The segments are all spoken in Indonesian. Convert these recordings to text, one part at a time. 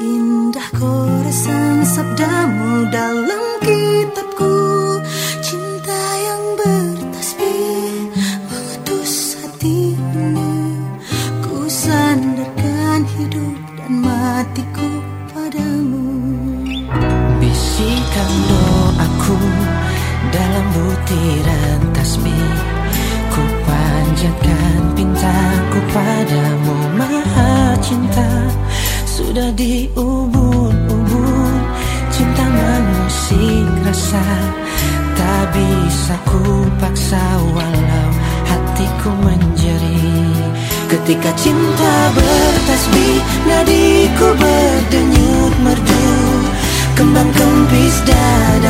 Seindah koresan sabdamu dalam kitabku. Cinta yang bertasbih mengutus hati ini Ku sandarkan hidup dan matiku padamu. Bisikan doaku dalam butiran tasbih. Ku panjatkan pintaku padamu maha cinta Sudah diubun-ubun cinta mengusik rasa Tak bisa ku paksa walau hatiku menjeri. Ketika cinta bertasbih nadiku berdenyut merdu. Kembang kempis dadaku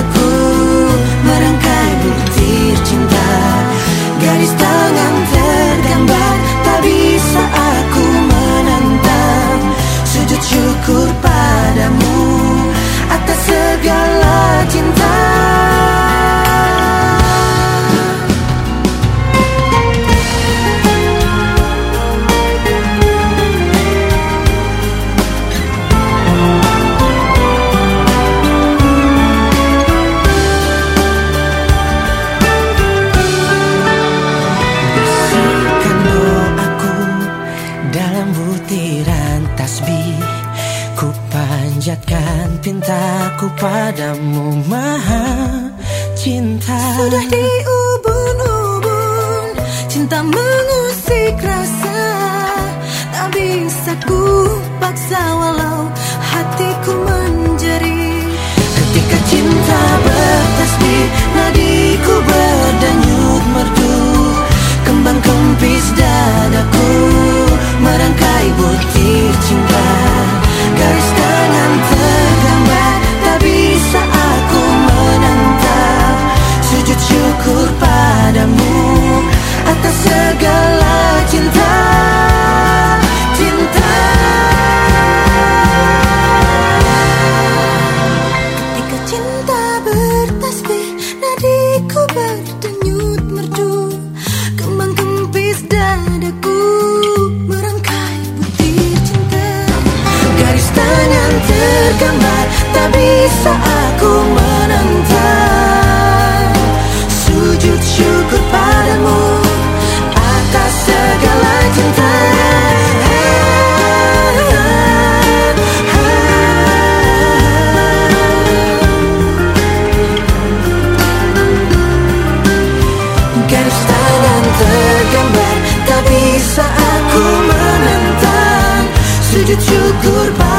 panjatkan pintaku padamu maha cinta. Sudah diubun-ubun Cinta mengusik rasa. Tak bisa ku paksa walau hatiku bisa aku menentang. Sujud syukur padamu Atas segala cinta. Garis tangan tergambar Tak bisa aku menentang. Sujud syukur padamu